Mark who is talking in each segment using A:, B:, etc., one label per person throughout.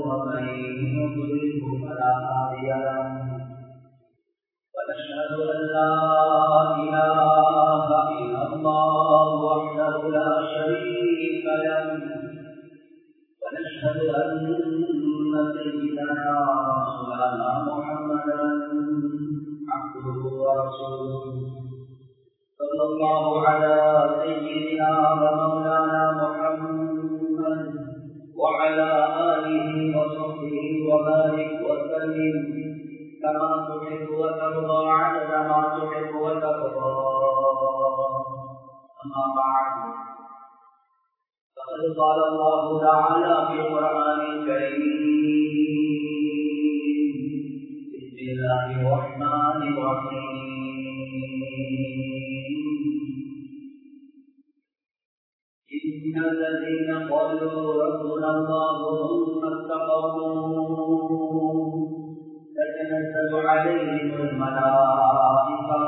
A: ومن يضلله فلا هادي له ونشهد ان لا آله الا الله وحده لا شريك له ونشهد ان سيدنا مولانا محمدا عبده ورسوله صلى الله على سيدنا ومولانا محمد وعلى وصحبه وبارك وسلم كما تحب وترضى عدد ما تحب وترضى اما بعد فقد قال الله تعالى في القران الكريم بسم الله الرحمن الرحيم إن الذين قالوا ربنا الله ثم استقاموا تتنزل عليهم الملائكة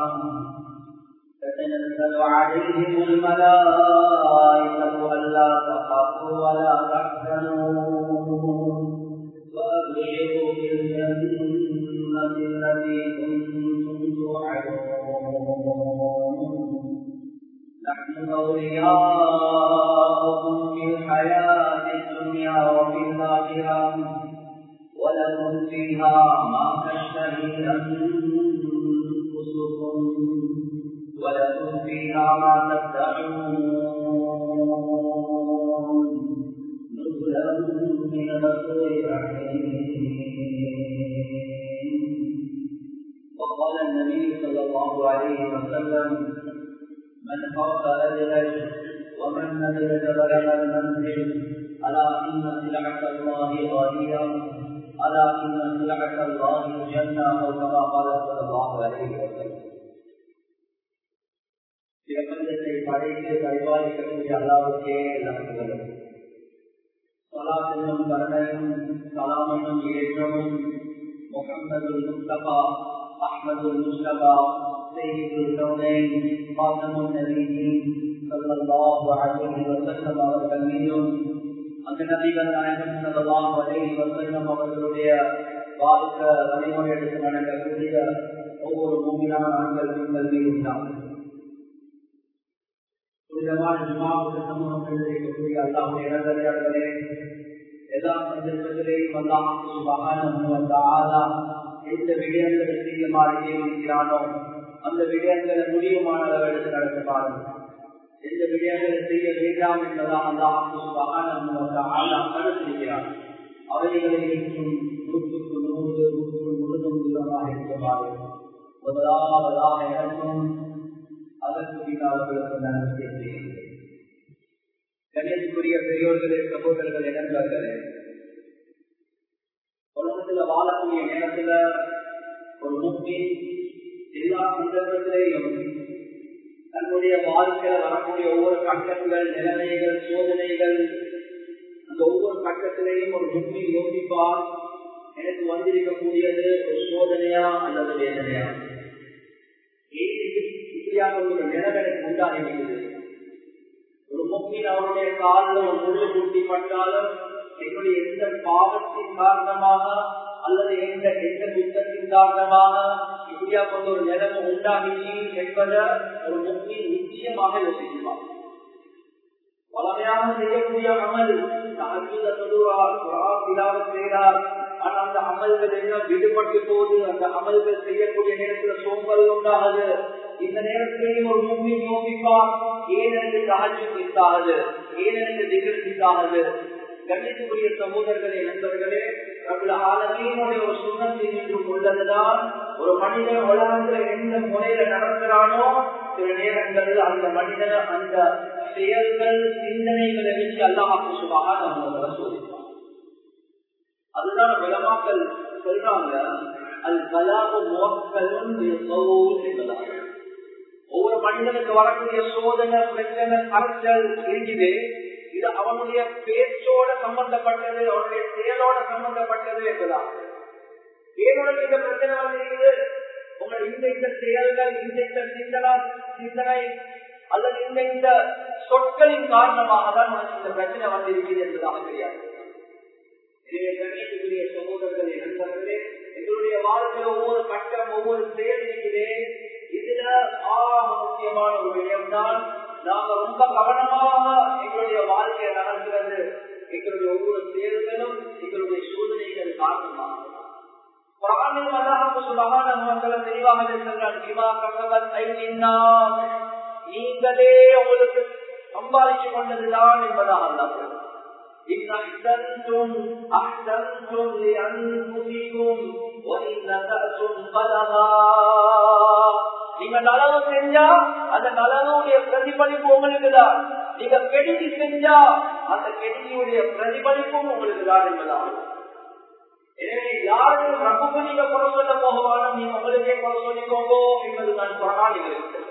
A: تتنزل عليهم الملائكة ألا تخافوا ولا تحزنوا ومن ندلج بلغ المنزل ألا إن سلعة الله غالية ألا إن سلعة الله الجنة أو كما قال صلى الله عليه وسلم பிரபஞ்சத்தை படைத்து பரிபாலிக்கக்கூடிய அல்லாவுக்கே இலக்குகளும் சலாத்தினும் கருணையும் சலாமனும் ஏற்றமும் முகமது முஸ்தபா அஹ்மது முஸ்தபா سيد الكونين خاتم النبيين சல்லாஹு அலைஹி வசல்லம் அவர்கள் மீதும் அந்த நபிகள் நாயகம் சல்லாஹு அலைஹி வசல்லம் அவர்களுடைய வாழ்க்க வழிமுறை எடுத்து நடக்கக்கூடிய விடயங்களை செய்யுமாறு அந்த விடயங்களை முடிவுமான அளவு பாருங்கள். விடயங்களை செய்ய வேண்டாம் என்பதாக அல்லாஹ் கருத்திருக்கிறார் அவைகளை இருக்கும் நூற்றுக்கு நூறு நூற்று முழுதும் தூரமாக இருக்கிறார்கள் முதலாவதாக எனக்கும் அதற்கு பின்னாளர்களுக்கு நன்மை செய்கிறேன் கணேசுக்குரிய பெரியோர்களே சகோதரர்கள் இனங்களே உலகத்துல வாழக்கூடிய நேரத்துல ஒரு முக்கிய எல்லா சந்தர்ப்பத்திலேயும் தன்னுடைய வாழ்க்கையில வரக்கூடிய ஒவ்வொரு கட்டங்கள் நிலைமைகள் சோதனைகள் அந்த ஒவ்வொரு கட்டத்திலையும் ஒரு புத்தி யோசிப்பா எனக்கு வந்திருக்கக்கூடியது ஒரு சோதனையா அல்லது வேதனையா? இப்படியாக ஒரு நிலைமை எனக்கு உண்டாகிறது ஒரு முக்கிய அவருடைய காலில் ஒரு முள்ளு குட்டி பட்டாலும் என்னுடைய எந்த பாவத்தின் காரணமாக அல்லது எந்த எந்த குத்தத்தின் காரணமாக இப்படியா கொண்ட ஒரு நிலைமை உண்டாகிச்சு என்பதை ஒரு முக்கிய நிச்சயமாக யோசிக்குவார் பழமையாக செய்யக்கூடிய அமல் அற்புத சொல்லுவார் செய்கிறார் ஆனா அந்த அமல்கள் எல்லாம் விடுபட்டு போது அந்த அமல்கள் செய்யக்கூடிய நேரத்துல சோம்பல் உண்டாகுது. இந்த நேரத்திலேயும் ஒரு முக்கிய யோசிப்பார். ஏனென்று எனக்கு காட்சி பிடித்தாகுது ஏன் எனக்கு கண்ணியத்துக்குரிய சகோதரர்களே நண்பர்களே பிரபல ஆலமீனுடைய ஒரு சுண்ணத்தை நின்று கொண்டதுதான் ஒரு மனிதன் உலகத்துல எந்த முறையில நடக்கிறானோ சில நேரங்களில் அந்த மனிதன அந்த செயல்கள் சிந்தனைகளை வச்சு அல்லாஹ் சுபாக நம்ம சோதிப்பான். அதுதான் விளமாக்கள் சொல்றாங்க அல்பலாவும் முவக்கலும் என்பதாக ஒவ்வொரு மனிதனுக்கு வரக்கூடிய சோதனை பிரச்சனை அரசல் இருக்குது இது அவனுடைய பேச்சோட சம்பந்தப்பட்டது அவனுடைய செயலோட சம்பந்தப்பட்டது என்பதாக ஏனோட இந்த பிரச்சனை வந்திருக்குது உங்கள் இந்த இந்த செயல்கள் இந்த இந்த சிந்தனா சிந்தனை அல்லது இந்த இந்த சொற்களின் காரணமாக தான் உனக்கு இந்த பிரச்சனை வந்திருக்கிறது என்பதாக தெரியாது. எனவே கண்ணியத்துக்குரிய சகோதரர்களே நண்பர்களே எங்களுடைய வாழ்க்கையில ஒவ்வொரு கட்டம் ஒவ்வொரு செயல் இருக்கிறே இதுல ஆக முக்கியமான ஒரு விடயம் தான் நாங்க ரொம்ப கவனமாக எங்களுடைய வாழ்க்கையை நடக்கிறது. எங்களுடைய ஒவ்வொரு தேர்தலும் எங்களுடைய சோதனைகள் காரணமாக நீங்களே உங்களுக்கு சம்பாதிச்சு கொண்டதுதான் என்பதாக அல்லாஹ் நீங்க நலவு செஞ்சா அந்த நலனுடைய பிரதிபலிப்பு உங்களுக்கு தான் நீங்க கெடுதி செஞ்சா அந்த கெடுதியுடைய பிரதிபலிப்பும் உங்களுக்கு தான் என்பதால் எனவே யாருக்கும் ரப்புக்கு நீங்க குறம் சொல்ல போகவானும் நீங்க உங்களுக்கே குறம் சொல்லிக்கோங்கோ என்பதுதான் சொன்னால் இருக்கு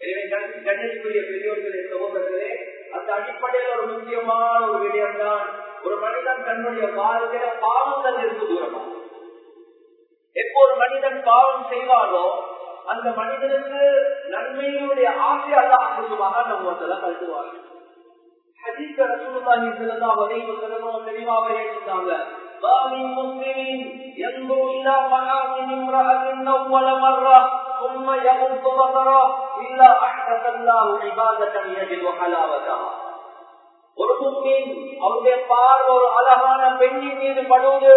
A: எனவே கண்ணிற்குரிய பெரியோர்களே சகோதரர்களே அந்த அடிப்படையில் ஒரு முக்கியமான ஒரு விடயம் தான் ஒரு மனிதன் தன்னுடைய வாழ்க்கையில பாவங்கள் இருந்து தூரமாகும். எப்போ ஒரு மனிதன் பாவம் செய்வாரோ அந்த மனிதனுக்கு நன்மையினுடைய ஆசை அல்லாஹுமாக நம்ம கருதுவார்கள் حديث رسول الله صلى الله عليه وسلم தெளிவாக இருந்தாங்க ما من مسلم ينظر الى محاسن امراه اول مره ثم يغض بصره الا احدث الله عباده يجد حلاوتها ஒரு முஸ்லிம் அவருடைய பார்வை ஒரு அழகான பெண்ணின் மீது படுவது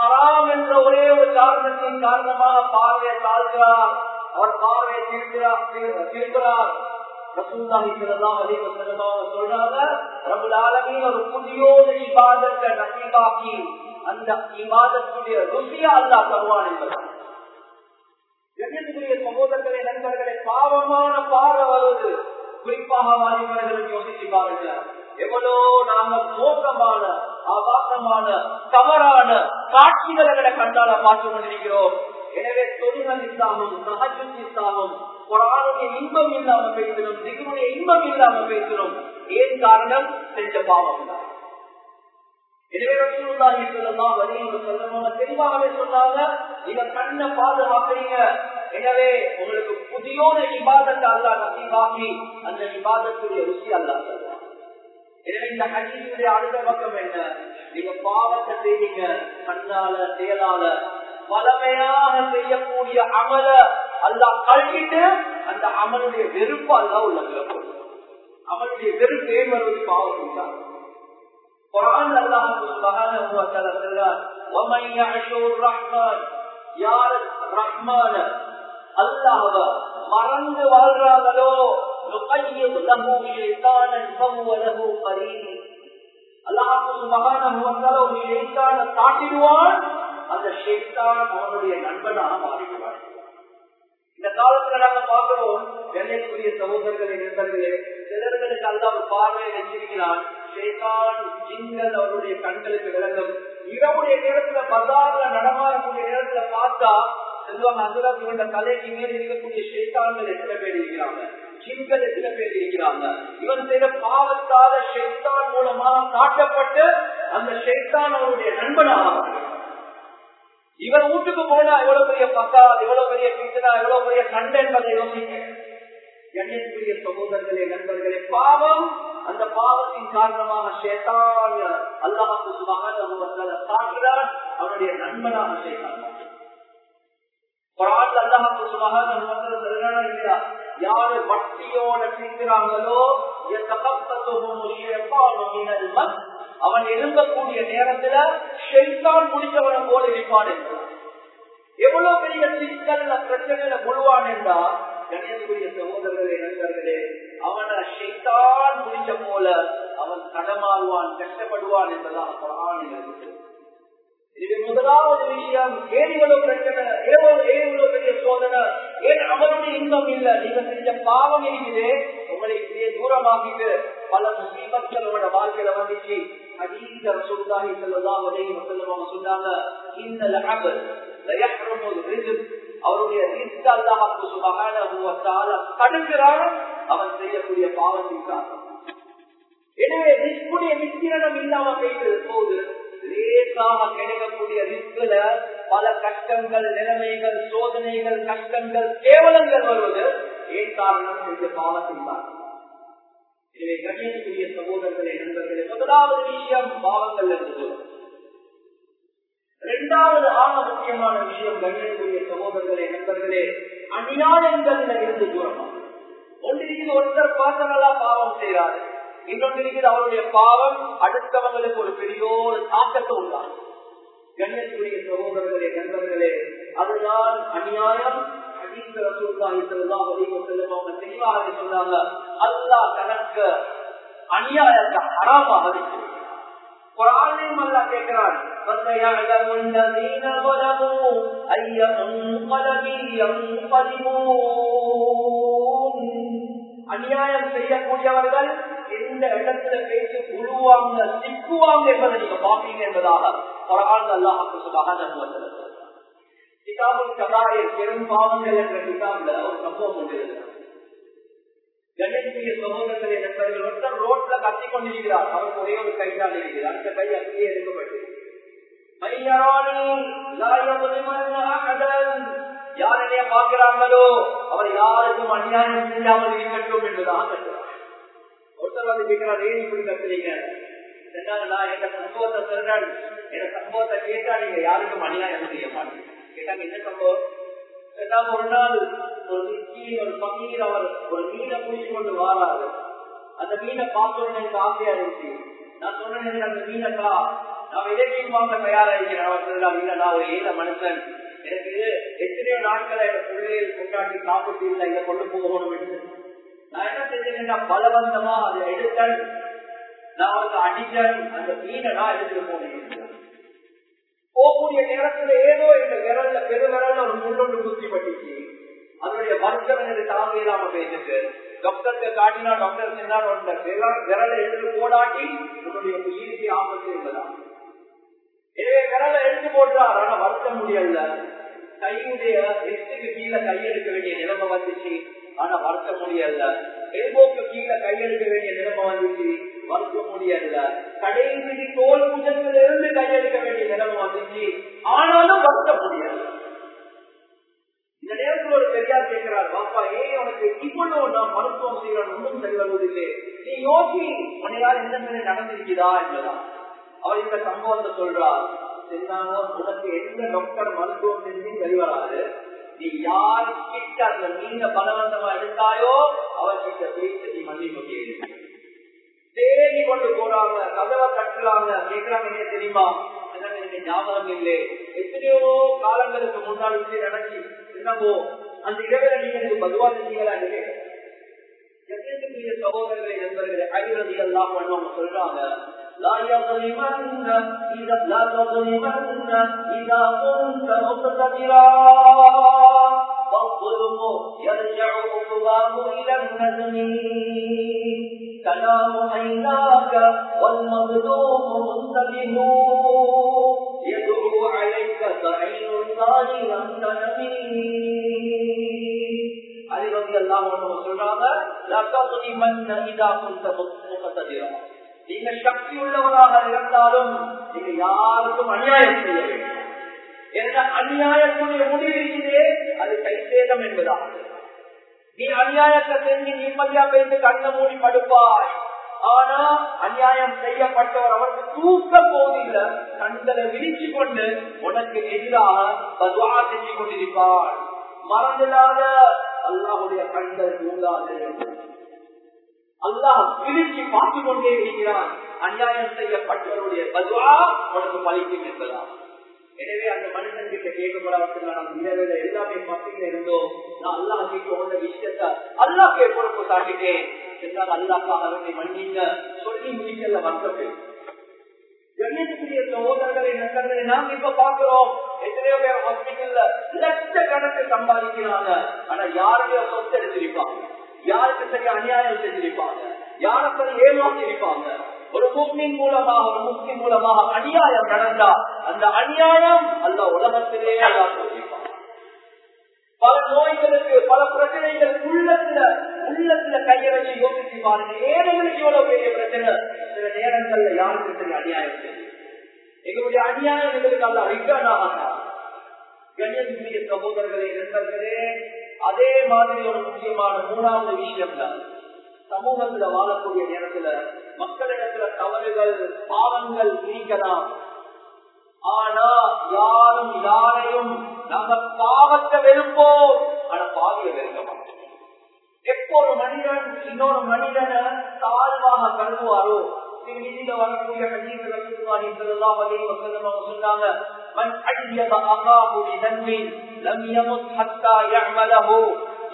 A: ஹராம் என்ற ஒரே ஒரு காரணத்தின் காரணமாக பார்வையை தாழ்கிறார். அவர் பார்வையை தீர்க்கிறார் தீர்க்கிறார். ரசூல்லாஹி அந்த இபாதத்துடைய ருசியா அல்லாஹ் தருவான் என்பதாக கண்ணியத்துக்குரிய சகோதரர்களே நண்பர்களே பாவமான பார்வை வருவது குறிப்பாக வாலிபர்களுக்கு யோசிச்சு பாருங்கள். எவ்வளோ நாம மோசமான ஆபாசமான தவறான காட்சிகளை கண்டால பார்த்து கொண்டிருக்கிறோம். எனவே தொழில்கள் இல்லாமல் சகஜம் இஸ்லாமும் குரானுடைய இன்பம் இல்லாம பேசணும் திகுனுடைய இன்பம் இல்லாம பேசணும் ஏன் காரணம்? செஞ்ச பாவம் தான். எனவே ரசூலுல்லாஹி ஸல்லல்லாஹு அலைஹி வஸல்லம் தெளிவாகவே சொன்னாங்க நீங்க கண்ணை பாதுகாக்கிறீங்க. எனவே உங்களுக்கு புதியோட இபாதத்தை அல்லாஹ் நசீபாக்கி அந்த இபாதத்துடைய ருசி அல்லாஹ் தருவார் எனவே இந்த ஹதீஸுடைய அடுத்த பக்கம் என்ன நீங்க பாவத்தை செய்வீங்க கண்ணால செயலால வளமையாக செய்யக்கூடிய அமல அல்லாஹ் கழுவிட்டு அந்த அமலுடைய வெறுப்பு அல்லாஹ் உள்ளத்துல போடும் அமலுடைய வெறுப்பு ஏன் வருவது பாவம் தான் குரான் அல்லாஹ் சுப்ஹானஹு வ தஆலா சொல்றார் ومن يعش الرحمن யார் ரஹ்மான அல்லாஹ்வ மறந்து வாழ்றாங்களோ نقيض له شيطانا فهو له قرين அல்லாஹ் சுப்ஹானஹு வ தஆலா ஒரு ஷைத்தானை காட்டிடுவான் அந்த ஷைத்தான் அவனுடைய நண்பனாக மாறிடுவான் இந்த காலத்துல நாங்க பாக்குறோம் வெள்ளைக்குரிய சகோதரர்களை நண்பர்களே சிலர்களுக்கு அல்ல ஒரு பார்வையை வச்சிருக்கிறான் ஷேகான் ஜிங்கள் அவருடைய கண்களுக்கு விளங்கும் இரவுடைய நேரத்துல பஜார்ல நடமாடக்கூடிய நேரத்துல பார்த்தா செல்வாங்க அதுல இவங்க தலைக்கு மேல் இருக்கக்கூடிய ஷேத்தான்கள் எத்தனை பேர் இருக்கிறாங்க ஜின்கள் சில பேர் இருக்கிறாங்க இவன் செய்த பாவத்தால ஷெய்தான் மூலமாக காட்டப்பட்டு அந்த ஷெய்தான் அவருடைய நண்பனாக இவன் வீட்டுக்கு போனா எவ்வளவு பெரிய பக்கா எவ்வளவு பெரிய பித்தனா எவ்வளவு பெரிய சண்டை என்பதை யோசிங்க. எண்ணத்துக்குரிய சகோதரர்களே நண்பர்களே பாவம் அந்த பாவத்தின் காரணமாக சேத்தான் அல்லாஹு சுபகான தாக்குகிறான் அவனுடைய நண்பனாக சேத்தான் யாரு பக்தியோட சிக்கிறாங்களோ அவன் எழுந்தக்கூடிய நேரத்துல ஷெய்தான் முடிச்சவனை போல இருப்பான். எவ்வளவு பெரிய சிக்கல்ல பிரச்சனையில முழுவான் என்றா கணேசனுடைய சகோதரர்களே நண்பர்களே அவனை ஷெய்தான் முடிச்ச போல அவன் கடமாறுவான் கஷ்டப்படுவான் என்பதான் குரானில் இது முதலாவது விஷயம். ஏன் இவ்வளவு பிரச்சனை எவ்வளவு இவ்வளவு ஏன் அவனுடைய இன்பம் இல்ல? நீங்க செஞ்ச பாவம் இருக்குது உங்களை இப்படியே தூரமாக்கிட்டு பல முசீபத்கள் உங்களோட வாழ்க்கையில வந்துச்சு. ஹதீஸ ரசூலுல்லாஹி ஸல்லல்லாஹு அலைஹி வஸல்லம் சொன்னாங்க அவருடைய ரிஸ்க் தடுக்கிறான் அவன் செய்யக்கூடிய பாவத்தின் எனவே ரிஸ்குடைய இல்லாம போது லேசாக கிடைக்கக்கூடிய ரிஸ்குல பல கஷ்டங்கள் நிலைமைகள் சோதனைகள் கஷ்டங்கள் கேவலங்கள் வருவது ஏன் காரணம் செஞ்ச பாவத்தின் காரணம் எனவே கண்ணியத்துக்குரிய சகோதரர்களை நண்பர்களே முதலாவது விஷயம் பாவங்கள் என்று இரண்டாவது ஆக முக்கியமான விஷயம் கண்ணியத்துக்குரிய சகோதரர்களே நண்பர்களே அநியாயங்கள்ல இருந்து தூரமா? ஒன்றிற்கு ஒருத்தர் பாசங்களா பாவம் செய்கிறாரு. இன்னொன்று அவருடைய பாவம் அடுத்தவங்களுக்கு ஒரு பெரிய ஒரு தாக்கத்தை உண்டாகும் கண்ணியத்துக்குரிய சகோதரர்களே நண்பர்களே அதுதான் அநியாயம் தெளிவாக சொன்னாங்க அல்லா தனக்கு அநியாயத்தை ஹராமாக இருக்கிறது குரானையும் அல்லா கேட்கிறான் فَسَيَعْلَمُ الَّذِينَ ظَلَمُوا أَيَّ مُنقَلَبٍ يَنقَلِبُونَ அநியாயம் செய்யக்கூடியவர்கள் எந்த இடத்துல பேசி உழுவாங்க சிக்குவாங்க என்பதை நீங்க பாப்பீங்க என்பதாக குரான் அல்லாஹ் சுபஹானஹு கிதாபுல் கபாயிர் பெரும் பாவங்கள் என்ற கிதாப்ல ஒரு சம்பவம் கொண்டிருக்கிறார் கணேசிய சகோதரர்களை நண்பர்கள் ஒருத்தர் ரோட்ல கத்தி கொண்டிருக்கிறார். அவருக்கு ஒரே ஒரு கைதான் இருக்கிறார் அந்த கை அப்படியே எடுக்கப்பட்டு யாரையே பார்க்கிறாங்களோ அவர் யாருக்கும் அநியாயம் செய்யாமல் இருக்கட்டும் என்பதாக ஒருத்தர் வந்து கேட்கிறார் ஏன் இப்படி கத்துறீங்க? நான் எங்க சம்பவத்தை சொல்றேன் எங்க சம்பவத்தை கேட்டா நீங்க யாருக்கும் அநியாயம் செய்ய மாட்டீங்க. கேட்டாங்க என்ன சம்பவம்? ஒரு நாள் ஒரு மிஸ்கீன் ஒரு பக்கீர் அவர் ஒரு மீனை பிடிச்சு கொண்டு வாராரு. அந்த மீனை பார்த்தோன்னு எனக்கு ஆசையா இருந்துச்சு. நான் சொன்னேன் அந்த மீனை மீனைக்கா நான் இலக்கியம் வாங்க தயாரா இருக்கிறேன் அவர் சொல்றாரு இல்ல நான் ஒரு ஏழை மனுஷன். எனக்கு எத்தனையோ நாட்களை என் பிள்ளைகள் கொண்டாடி சாப்பிட்டு இல்லை இதை கொண்டு போகணும் நான் என்ன செஞ்சேன்னா பலவந்தமா அதை எடுத்தேன் நான் அவருக்கு அடித்தேன் அந்த மீனை நான் எடுத்துட்டு போனேன் போகக்கூடிய நேரத்துல ஏதோ இந்த விரல்ல பெரு விரல்ல ஒரு முன்னொன்று குத்தி பட்டுச்சு. அதனுடைய வருத்தம் எனக்கு தாங்க இல்லாம பேசுக்கு டாக்டருக்கு காட்டினா டாக்டர் சொன்னார் விரலை எடுத்து போடாட்டி உன்னுடைய உயிருக்கு ஆபத்து என்பதா? எனவே விரலை எடுத்து போட்டார் ஆனா வருத்த முடியல. கையுடைய எட்டுக்கு கீழே கையெடுக்க வேண்டிய நிலைமை வந்துச்சு. ஆனா வருத்த முடியல. எல்போக்கு கீழே கையெடுக்க வேண்டிய நிலைமை வந்துச்சு. மறுக்க முடியல கடைசி தோல் புஜத்திலிருந்து கையெடுக்க வேண்டிய நிலைமை வந்துச்சு. ஆனாலும் மறுக்க முடியல இந்த நேரத்தில் ஒரு பெரியார் கேட்கிறார் பாப்பா ஏன் உனக்கு இவ்வளவு நான் மருத்துவம் செய்யறேன் ஒன்றும் சரி வருவதில்லை? நீ யோசி உனையால் என்ன நடந்திருக்கிறதா என்பதான் அவர் இந்த சம்பவத்தை சொல்றார் உனக்கு எந்த டாக்டர் மருத்துவம் செஞ்சு சரி வராது. நீ யார் கிட்ட அந்த நீங்க பலவந்தமா எடுத்தாயோ அவர்கிட்ட பேசி நீ மன்னிப்பு கேள்வி தேடி கொண்டு போறாங்க கதவை கட்டுறாங்க கேட்கிறாங்க என்ன தெரியுமா எனக்கு ஞாபகம் இல்லை எத்தனையோ காலங்களுக்கு முன்னாடி இப்படி நடத்தி என்னவோ அந்த இடத்துல நீங்க எனக்கு பதுவா செஞ்சீங்களா என்று சகோதரர்களை நண்பர்களை அறிவுறுதி எல்லாம் பண்ணுவாங்க சொல்றாங்க لا يظلمن إذا لا تظلمن إذا كنت مقتدرا والظلم يرجع عقباه إلى الندم تنام عيناك والمظلوم منتبه يدعو عليك سعيد صالحا تنمي அறிவதி எல்லாம் சொல்றாங்க நீங்க சக்தி உள்ளவராக இருந்தாலும் நீங்க யாருக்கும் அநியாயம் செய்ய வேண்டும் என்ற அநியாயத்துடைய முடிவிலே அது கைசேதம் என்பதாகும் நீ அநியாயத்தை செஞ்சு நிம்மதியா பேசி கண்ண மூடி படுப்பாய். ஆனா அநியாயம் செய்யப்பட்டவர் அவருக்கு தூக்க போதில்லை. கண்களை விரிச்சு கொண்டு உனக்கு எதிராக பதுவா செஞ்சு கொண்டிருப்பார். மறந்துடாத அல்லாஹுடைய கண்கள் தூங்காது அல்லாஹ் பிரிச்சு பார்த்து கொண்டே இருக்கிறான். அநியாயம் செய்யப்பட்டவருடைய பதுவா உனக்கு பழிக்கும் என்பதா எனவே அந்த மனுஷன் கிட்ட கேட்கப்படாத நான் இரவில் எல்லாமே பசிங்க இருந்தோம். நான் அல்லாஹ் கிட்ட உள்ள விஷயத்த அல்லாஹ் பொறுப்பு காட்டிட்டேன் என்றால் அல்லாக்காக அவனை மன்னிங்க சொல்லி முடிக்கல வந்தது. கண்ணியத்துக்குரிய சகோதரர்களை நண்பர்களை நாம் இப்ப பாக்குறோம் எத்தனையோ பேர் ஹாஸ்பிட்டல்ல லட்ச கணக்கு சம்பாதிக்கிறாங்க. ஆனா யாருடைய சொத்து எடுத்திருப்பாங்க? யாருக்கு சரியா அநியாயம் செஞ்சிருப்பாங்க? யாரை சரி ஏமாத்தி இருப்பாங்க ஒரு முஸ்லிம் மூலமாக ஒரு முஸ்லிம் மூலமாக அநியாயம் நடந்தா அந்த அநியாயம் அந்த உலகத்திலே பல நோய்களுக்கு பல பிரச்சனைகள் உள்ளத்துல உள்ளத்துல கைய வச்சு யோசிச்சு பாருங்க. ஏழைகளுக்கு எவ்வளவு பெரிய பிரச்சனை. சில நேரங்கள்ல யாருக்கு சரி அநியாயம் செய்யும் எங்களுடைய அநியாயம் எங்களுக்கு அல்ல ரிட்டர்ன் கண்ணியத்துக்குரிய சகோதரர்களே நண்பர்களே அதே மாதிரி ஒரு முக்கியமான மூணாவது விஷயம் தான். சமூகத்துல வாழக்கூடிய நேரத்துல மக்களிடத்துல தவறுகள் பாவங்கள் நீக்கலாம் ஆனா யாரும் யாரையும் நாங்க பாவத்தை வெறுப்போம். ஆனா பாவிய வெறுக்க மாட்டோம். எப்போ ஒரு மனிதன் இன்னொரு மனிதனை தாழ்வாக கருதுவாரோ? திருமீதியில வரக்கூடிய ஹதீஸ் ரசூலுல்லாஹி ஸல்லல்லாஹு அலைஹி வஸல்லம் சொன்னாங்க மன் அய்யப அகாஹு பிதன்பின் லம் யமுத் ஹத்தா யஅமலஹு.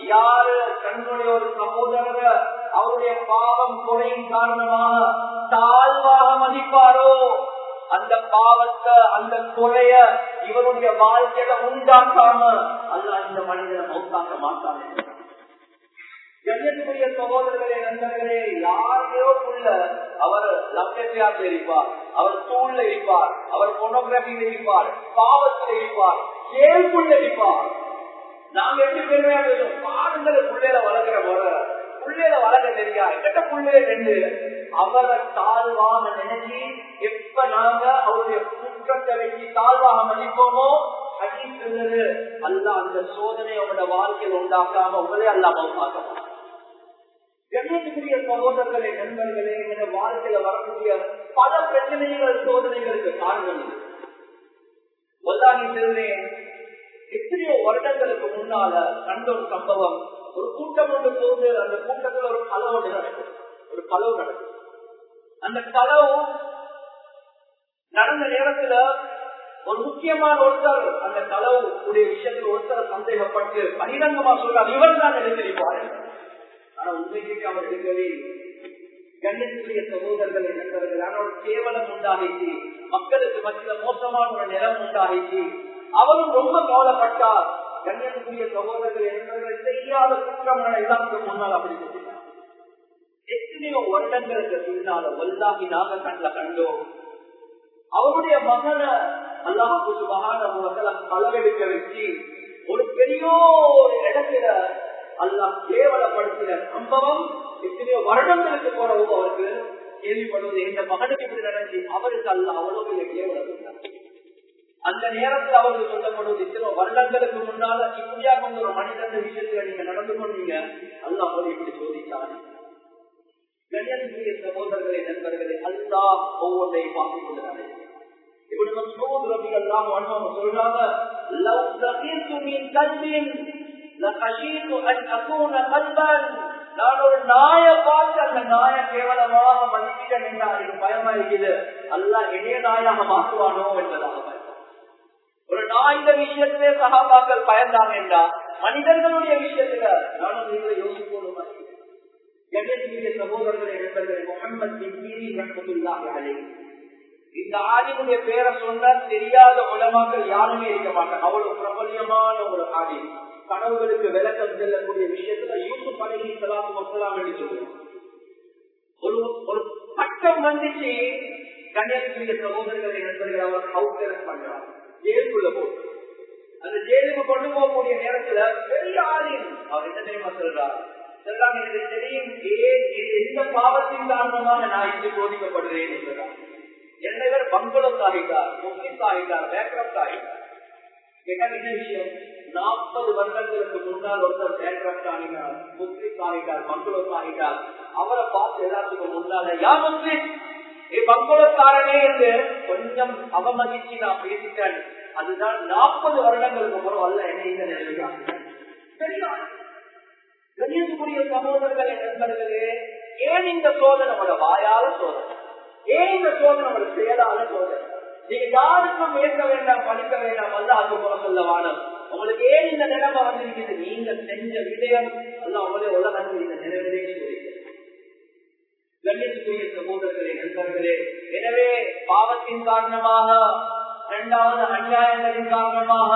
A: யாரு தன்னுடைய ஒரு சகோதரரை அவருடைய பாவம் குறையும் காரணமாக தாழ்வாக மதிப்பாரோ? அந்த பாவத்தை அந்த குறைய இவருடைய வாழ்க்கையில உண்டாக்காம அல்ல இந்த மனிதனை மௌத்தாக்க மாட்டாங்க கண்ணியத்துக்குரிய சகோதரர்களே நண்பர்களே யாரையோ உள்ள அவர் லப்டத்தியாத்தில் இருப்பார் அவர் தூள்ல இருப்பார் அவர் பொனோகிராபியில் இருப்பார் பாவத்தில் இருப்பார் கேள்விக்குள்ள இருப்பார். நாங்க எப்படி பெருமையாக பேசுவோம் பாருங்களை புள்ளையில வளர்க்கிற வர புள்ளையில வளர தெரியா? எங்கிட்ட புள்ளைய ரெண்டு அவரை தாழ்வாக நினைச்சு எப்ப நாங்க அவருடைய குற்றத்தை வச்சு தாழ்வாக மதிப்போமோ அடிக்கிறது அல்ல அந்த சோதனை அவங்களோட வாழ்க்கையில் உண்டாக்காம உங்களே அல்லாம பார்க்க கண்ணியத்துக்குரிய சகோதரர்களே நண்பர்களே என்ற வாழ்க்கையில வரக்கூடிய பல பிரச்சனைகள் சோதனைகளுக்கு காரணம் ஒல்லாகி செல்வேன் எத்தனையோ வருடங்களுக்கு முன்னால கண்ட ஒரு சம்பவம். ஒரு கூட்டம் ஒன்று போகுது அந்த கூட்டத்துல ஒரு கலவு ஒன்று நடக்கும் ஒரு கலவு நடக்கும் அந்த கலவு நடந்த நேரத்துல ஒரு முக்கியமான ஒருத்தர் அந்த கலவு உடைய விஷயத்துல ஒருத்தர் சந்தேகப்பட்டு பகிரங்கமா சொல்றார். இவர் தான் எடுத்திருப்பாரு ஆனா உண்மைக்கு அவர் எடுக்கவே கண்ணியத்துக்குரிய சகோதரர்கள் நண்பர்கள் ஒரு கேவலம் உண்டாகிச்சு. மக்களுக்கு மத்தியில மோசமான ஒரு நிலம் உண்டாகிச்சு. அவரும் ரொம்ப கவலைப்பட்டார். கண்ணியத்துக்குரிய சகோதரர்கள் என்பவர்கள் செய்யாத குற்றங்களை எல்லாத்துக்கு முன்னால் அப்படி சொல்லிட்டார். எத்தனையோ வருடங்களுக்கு பின்னால வல்லாகி நாக கண்ல கண்டோம். அவருடைய மகனை அல்லாஹு சுபகான களவெடுக்க வச்சு ஒரு பெரியோர் இடத்துல அல்லாஹ் கேவலப்படுத்தின சம்பவம் எத்தனையோ வருடங்களுக்கு போறவோ அவருக்கு கேள்விப்படுவது எந்த மகனுக்கு இப்படி நடந்து அவருக்கு அல்ல அவ்வளவு பெரிய அந்த நேரத்தில் அவருக்கு சொல்லப்படுவது இத்தனை வருடங்களுக்கு முன்னால இப்படியாக ஒரு மனிதன் விஷயத்துல நீங்க நடந்து கொண்டீங்க. அல்ல அவரை இப்படி சோதித்தாங்க கண்ணியத்துக்குரிய சகோதரர்களை நண்பர்களே அல்லா ஒவ்வொன்றையும் பார்த்துக் கொள்கிறார்கள் இப்படி மசூத் ரபி சொல்றாங்க லவ் தகீத்து மின் கல்வின் லகஷீத்து அன் அகூன கல்வன் நான் ஒரு நாயை பார்த்து அந்த நாயை கேவலமாக மதிப்பிட்டேன் என்றா பயமா இருக்குது. அல்ல இணைய நாயாக மாற்றுவானோ என்பதாக ஒரு நாய் இந்த விஷயத்திலே சகாபாக்கள் பயந்தாங்க என்றா மனிதர்களுடைய விஷயத்துல நானும் நீங்களை யோசிப்போம் கணேசனுடைய சகோதரர்களை நண்பர்கள் முகமது பின் கீரி ரஹமத்துல்லாஹி இந்த ஆலிமுடைய பேரை சொன்னா தெரியாத உலமாக்கள் யாருமே இருக்க மாட்டாங்க. அவ்வளவு பிரபல்யமான ஒரு ஆலி கனவுகளுக்கு விளக்கம் செல்லக்கூடிய விஷயத்துல யூசுப் அலி சலாத்து வசலாம் என்று சொல்லுவோம் ஒரு ஒரு பட்டம் வந்துச்சு கன்னியாகுமரிய சகோதரர்களை நண்பர்கள் அவர் ஹவுஸ் அரெஸ்ட் பண்றார். ஜெயிலுக்குள்ள போ அந்த ஜெயிலுக்கு கொண்டு போகக்கூடிய நேரத்துல பெரிய ஆலிம் அவர் என்ன தெரியுமா சொல்றார்? எனக்கு தெரியும் ஏன் எந்த பாவத்தின் காரணமாக நான் இன்று சோதிக்கப்படுகிறேன் என்றார் என்னவர் பங்களோஸ் ஆகிட்டார் முஸ்லிம்ஸ் ஆகிட்டார் பேக்ரப்ட் ஆகிட்டார் கேட்டா என்ன விஷயம் நாற்பது வருடங்களுக்கு முன்னால் ஒருத்தர் பேக்ரப்ட் ஆகிட்டார் முஸ்லிம்ஸ் ஆகிட்டார் பங்களோஸ் ஆகிட்டார் அவரை பார்த்து எல்லாத்துக்கும் முன்னால யா முஸ்லிம் ஏ என்று கொஞ்சம் அவமதிச்சு நான் பேசிட்டேன். அதுதான் நாற்பது வருடங்களுக்கு அப்புறம் அல்ல என்ன இந்த நிலையாக கணியத்துக்குரிய சகோதரர்களே நண்பர்களே ஏன் இந்த சோதனை நம்மளோட வாயால சோதனை? ஏன் இந்த சோதனை நம்மளோட செயலால சோதனை? நீங்க யாருக்கும் ஏற்க வேண்டாம் படிக்க வேண்டாம் அல்ல அது போல சொல்ல வானம். உங்களுக்கு ஏன் இந்த நிலைமை வந்திருக்கிறது? நீங்க செஞ்ச விடயம் அல்ல உங்களே உலகத்தில் இந்த நிலைமையே கண்ணியத்துக்குரிய சகோதரர்களே நண்பர்களே எனவே பாவத்தின் காரணமாக இரண்டாவது அநியாயங்களின் காரணமாக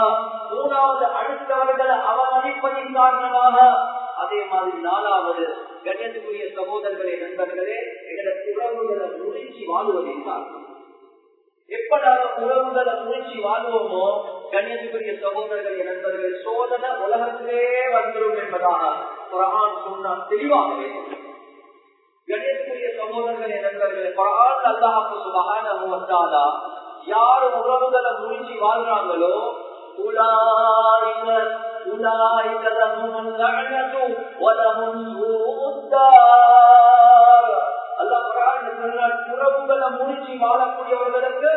A: மூணாவது அடுத்தவர்களை அவமதிப்பதின் காரணமாக அதே மாதிரி நாலாவது கண்ணியத்துக்குரிய சகோதரர்களே நண்பர்களே எங்களை உறவுகளை முயற்சி வாழ்வதின் காரணம். எப்ப நாங்க உறவுகளை முயற்சி வாழ்வோமோ கண்ணியத்துக்குரிய சகோதரர்களே நண்பர்களே சோதனை உலகத்திலே வந்துடும் என்பதாக குரான் சொன்னால் தெளிவாகவே கண்ணியத்துக்குரிய சகோதரர்களே நண்பர்களே குரான் அல்லாஹு சுபஹானஹு வ தஆலா யார் உறவுகளை முறிஞ்சி வாழ்றாங்களோ أولئك أولئك لهم اللعنة ولهم سوء الدار அல்லாஹ் குர்ஆன்ல சொல்றார் உறவுகளை முறிச்சி வாழக்கூடியவர்களுக்கு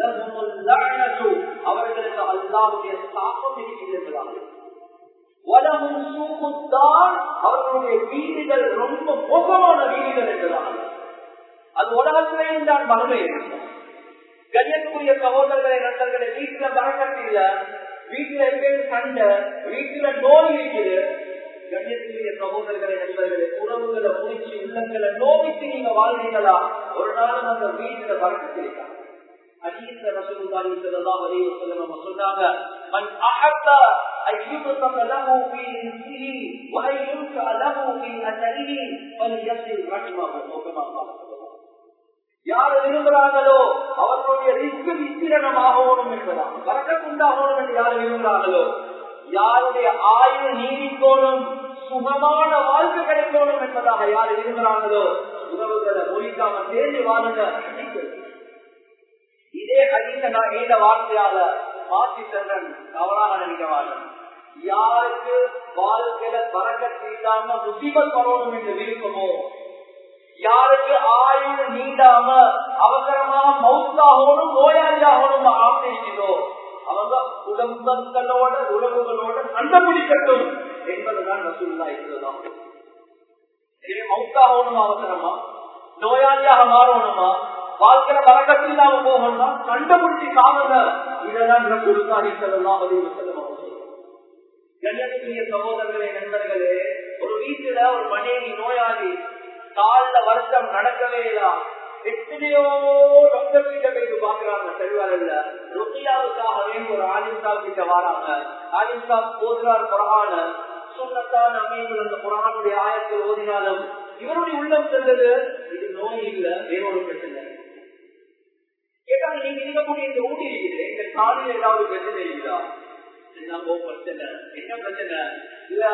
A: லஹுமுல் லஅனத்து அவர்களுக்கு அல்லாஹ்வுடைய சாபம் இருக்கிறது வலமும் சூமுத்தான் அவர்களுடைய வீடுகள் ரொம்ப மோசமான வீடுகள் என்றுதான். அது உலகத்திலேயும் தான் மறுமை கரியக்கூடிய சகோதரர்களை நண்பர்களை வீட்டுல பறக்கத்து இல்ல. வீட்டுல எப்பயும் சண்டை வீட்டுல நோய் இருக்குது. கண்ணியத்துக்குரிய சகோதரர்களை நண்பர்களை உறவுகளை முடிச்சு உள்ளங்களை நோவித்து நீங்க வாழ்றீங்களா ஒரு நாளும் அந்த வீட்டுல பறக்கத்து ஹதீஸ்ல அவர்களுடைய ரிஸ்க் விஸ்திரணமாக ஓடும் என்பதாம் வரக்கத் உண்டாகணும் யார் விரும்புகிறாங்களோ யாருடைய ஆயுள் நீடிக்கோணும் சுகமான வாழ்க்கை கிடைக்கணும் என்பதாக யார் விரும்புகிறாங்களோ உறவுகளை மொழிக்காம தேடி வாழுங்க. இதே கடித நான் ஏத வார்த்தையாக மாற்றி சென்றன். தவறாக நினைக்கவாங்க யாருக்கு வாழ்க்கையில பறக்கத்து இல்லாம முசிபத் வரணும் என்று விருப்பமோ யாருக்கு ஆயுள் நீண்டாம அவசரமா மவுத்தாகணும் நோயாளியாகணும் ஆசைக்கிறதோ அவங்க குடும்பங்களோட உறவுகளோட சண்டை பிடிக்கட்டும் என்பதுதான் ரசூல்லா இருந்ததுதான் எனவே மவுத்தாகணும் அவசரமா? நோயாளியாக மாறணுமா? வாழ்க்கையில பறக்கத்து இல்லாம போகணும்னா கண்டுபிடிச்சி காணுங்க இதெல்லாம் ரசூலுல்லாஹி ஸல்லல்லாஹு அலைஹி சொல்லுவாங்க கண்ணியத்துக்குரிய சகோதரர்களே நண்பர்களே ஒரு வீட்டுல ஒரு மனைவி நோயாளி கால வருஷம் நடக்கவே இல்ல. எத்தனையோ டாக்டர் கிட்ட போயிட்டு பாக்குறாங்க சரிவாரல்ல ருக்கியாவுக்காக வேண்டி ஒரு ஆலிம்சா கிட்ட வராங்க. ஆலிம்சா போதுறார் குரான சுண்ணத்தான் அமைந்து அந்த குரானுடைய ஆயத்தில் ஓதினாலும் இவருடைய உள்ளம் சென்றது. இது நோய் இல்ல வேறொரு பிரச்சனை. கேட்டாங்க நீங்க இருக்கக்கூடிய இந்த ஊட்டி இருக்குது இந்த காலில் ஏதாவது பிரச்சனை இருக்குதா? பிரச்சனை? என்ன பிரச்சனை? இல்ல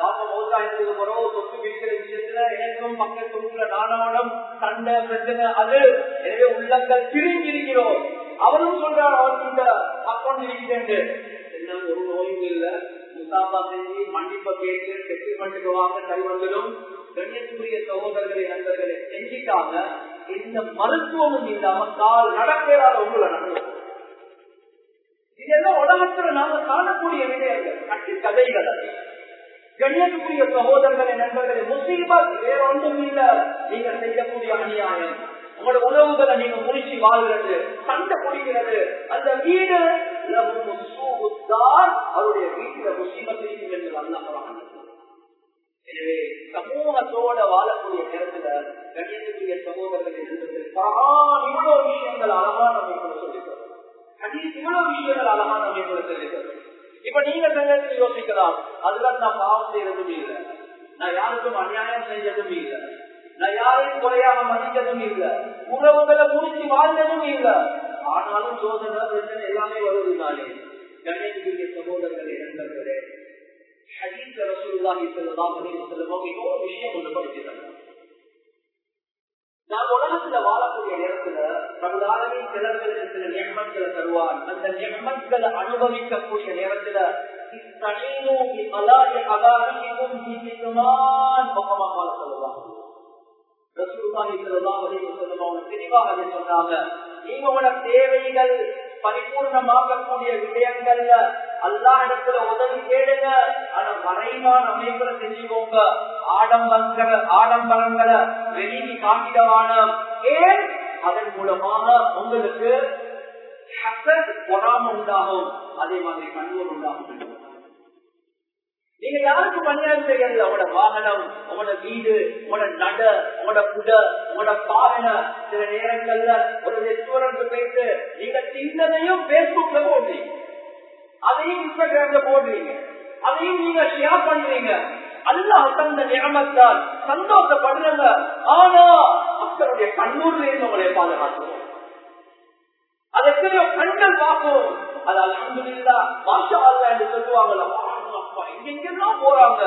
A: பாப்பா விவசாயத்துக்கு போறோம் சொத்து விஷயத்துல எனக்கும் பக்கத்து ஊர்ல நானாடம் சண்டை பிரச்சனை அது. எனவே உள்ளங்கள் பிரிஞ்சிருக்கிறோம். அவரும் சொல்றார் அவருக்கு இந்த அக்கௌண்ட் இருக்கிறேன் என்ன ஒரு நோயும் இல்ல. முசாபா செஞ்சு மன்னிப்பை கேட்டு செட்டில்மெண்ட்டுக்கு வாங்க சரி வந்ததும் கண்ணியத்துக்குரிய சகோதரர்களை நண்பர்களை செஞ்சிட்டாங்க. இந்த மருத்துவமும் இல்லாம கால் நடக்கிறாத உங்களை நடக்கும் இதெல்லாம் உலகத்துல நாங்க காணக்கூடிய விடயங்கள். கட்டி கதைகள் அது. கண்ணியத்துக்குரிய சகோதரர்களை நண்பர்களை முசீபத் வேற ஒன்றும் இல்ல. நீங்க செய்யக்கூடிய அநியாயம். உங்களோட உணவுகளை நீங்க முடிச்சு வாழ்கிறது சண்டை குடிக்கிறது அந்த வீடு அவருடைய வீட்டுல முசீபத் இருக்கும் என்று அல்ல எனவே சமூகத்தோட வாழக்கூடிய நேரத்துல கண்ணியத்துக்குரிய சமூகத்தை நண்பர்கள் இவ்வளவு விஷயங்கள் அழகான அமைப்புல சொல்லித்தரும் ஹதீஸ் இவ்வளவு விஷயங்கள் அழகான அமைப்புல சொல்லிக்கிறோம் இப்ப நீங்க சங்கத்தில் யோசிக்கலாம் அதுதான் நான் பாவம் செய்யறதும் இல்லை. நான் யாருக்கும் அநியாயம் செஞ்சதும் இல்லை. நான் யாரையும் குறையாக மதித்ததும் இல்லை. உறவுகளை முடிச்சு வாழ்ந்ததும் இல்லை. ஆனாலும் சோதனை பிரச்சனை எல்லாமே வருவதுனாலே கண்ணியத்துக்குரிய சகோதரர்களே நண்பர்களே ஹதீஸ் ரசூலுல்லாஹி ஸல்லல்லாஹு அலைஹி வஸல்லம் மிகவும் விஷயம் ஒன்று படிக்கிறாங்க நாம் உலகத்துல வாழக்கூடிய நேரத்துல நம்மளாலே சிலர்களுக்கு சில நெம்மன்களை தருவார். அந்த நெம்மன்களை அனுபவிக்கக்கூடிய நேரத்துல தெளிவாக சொன்னாங்க. நீங்களோட தேவைகள் பரிபூர்ணமாக்கக்கூடிய விஷயங்கள்ல அல்லா இடத்துல உதவி கேளுங்க. ஆனா மறைவான அமைப்புல செஞ்சுக்கோங்க. ஆடம்பரங்களை ஆடம்பரங்களை வெளியே காட்டிடவான. ஏன்? அதன் மூலமாக உங்களுக்கு பொறாம உண்டாகும். அதே மாதிரி கண்ணூர் உண்டாகும். நீங்க யாருக்கும் அநியாயம் செய்யறது? உங்களோட வாகனம் உங்களோட வீடு உங்களோட நட உங்களோட புட உங்களோட பாவனை. சில நேரங்கள்ல ஒரு ரெஸ்டாரண்ட் போயிட்டு நீங்க சின்னதையும் பேஸ்புக்ல போடுறீங்க அதையும் இன்ஸ்டாகிராம்ல போடுறீங்க. அதையும் நீங்க ஷேர் பண்றீங்க. அல்லாஹ் தந்த நியமத்தால் சந்தோஷப்படுறங்க ஆனா மக்களுடைய கண்ணூர்ல இருந்து உங்களை பாதுகாக்கணும் அது எத்தனையோ கண்கள் பார்ப்போம். அது அலமதுல்லா மாஷா அல்லா என்று சொல்லுவாங்களா எங்கெங்கெல்லாம் போறாங்க.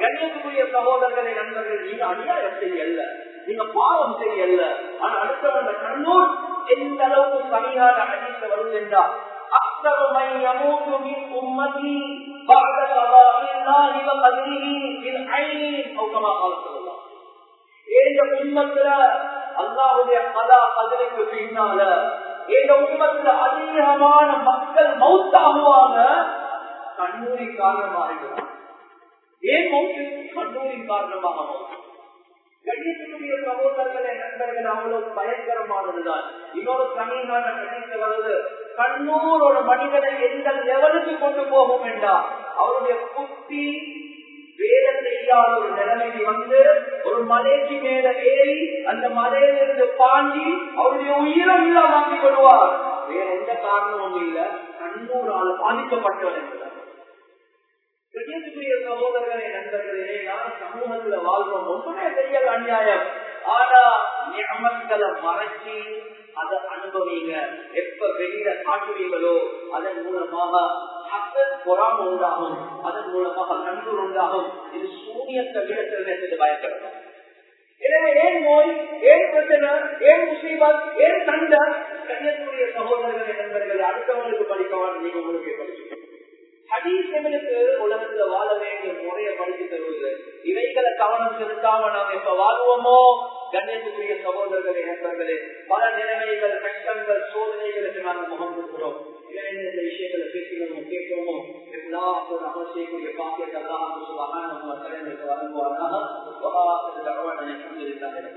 A: கண்ணியத்துக்குரிய சகோதரர்களை நண்பர்கள் நீங்க அநியாயம் செய்யல. நீங்க பாவம் செய்யல. ஆனா அடுத்தவங்க கண்ணூர் எந்த அளவுக்கு சரியான அடித்த வருது என்றா أكثر من يموت من أمتي بعد قضاء الله وقدره بالعين أو كما قال صلى الله ஏந்த உண்மத்துல அல்லாவுடைய கதா கதிரைக்கு பின்னால ஏந்த உண்மத்துல அதிகமான மக்கள் மௌத்தாகுவாங்க கண்ணூரின் காரணமாக ஏன் மௌத்து கண்ணூரின் காரணமாக மௌத்து கண்ணியத்துக்குரிய சகோதரர்களே நண்பர்கள் அவ்வளவு பயங்கரமானதுதான். இன்னொரு சமீகான கணித்து வருவது கண்ணூர் ஒரு மனிதனை எந்த லெவலுக்கு கொண்டு போகும் என்றா? அவருடைய குட்டி வேலை செய்யாத ஒரு நிலைமைக்கு வந்து ஒரு மலைக்கு மேல ஏறி அந்த மலையிலிருந்து பாண்டி அவருடைய உயிரை இல்லாமாக்கிக் கொள்வார். வேற எந்த காரணமும் இல்ல. கண்ணூரால் பாதிக்கப்பட்டவர் என்பதார் கண்ணியத்துக்குரிய சகோதரர்களே நண்பர்களே நான் சமூகத்துல வாழ்வோம். ஒன்றுமே செய்யல அநியாயம். ஆனா நியமங்களை மறைச்சி அதை அனுபவிங்க. எப்ப வெளியில காட்டுவீங்களோ அதன் மூலமாக பொறாம உண்டாகும். அதன் மூலமாக நன்கு உண்டாகும். இது சூனியத்தை விடத்தில் பயன்படுத்தும் எனவே ஏன் நோய் ஏன் பிரச்சனை ஏன் முஸ்லீமத் ஏன் சண்டை கண்ணியத்துக்குரிய சகோதரர்களை நண்பர்களை அடுத்தவங்களுக்கு படிக்கவான் நீங்க உங்களுக்கு படிச்சு ஹதீசங்களுக்கு உலகத்துல வாழ வேண்டிய முறையை படித்து தருவது இவைகளை கவனம் செலுத்தாம நாம் எப்ப வாழ்வோமோ? கண்ணியத்துக்குரிய சகோதரர்களே நண்பர்களே பல நிலைமைகள் கஷ்டங்கள் சோதனைகளுக்கு நாங்கள் முகம் கொடுக்கிறோம். இந்த விஷயங்களை பேசுகிறோமோ கேட்கிறோமோ? எல்லாத்தோட அமல் செய்யக்கூடிய பாக்கியத்தை எல்லாம் வழங்குவாராக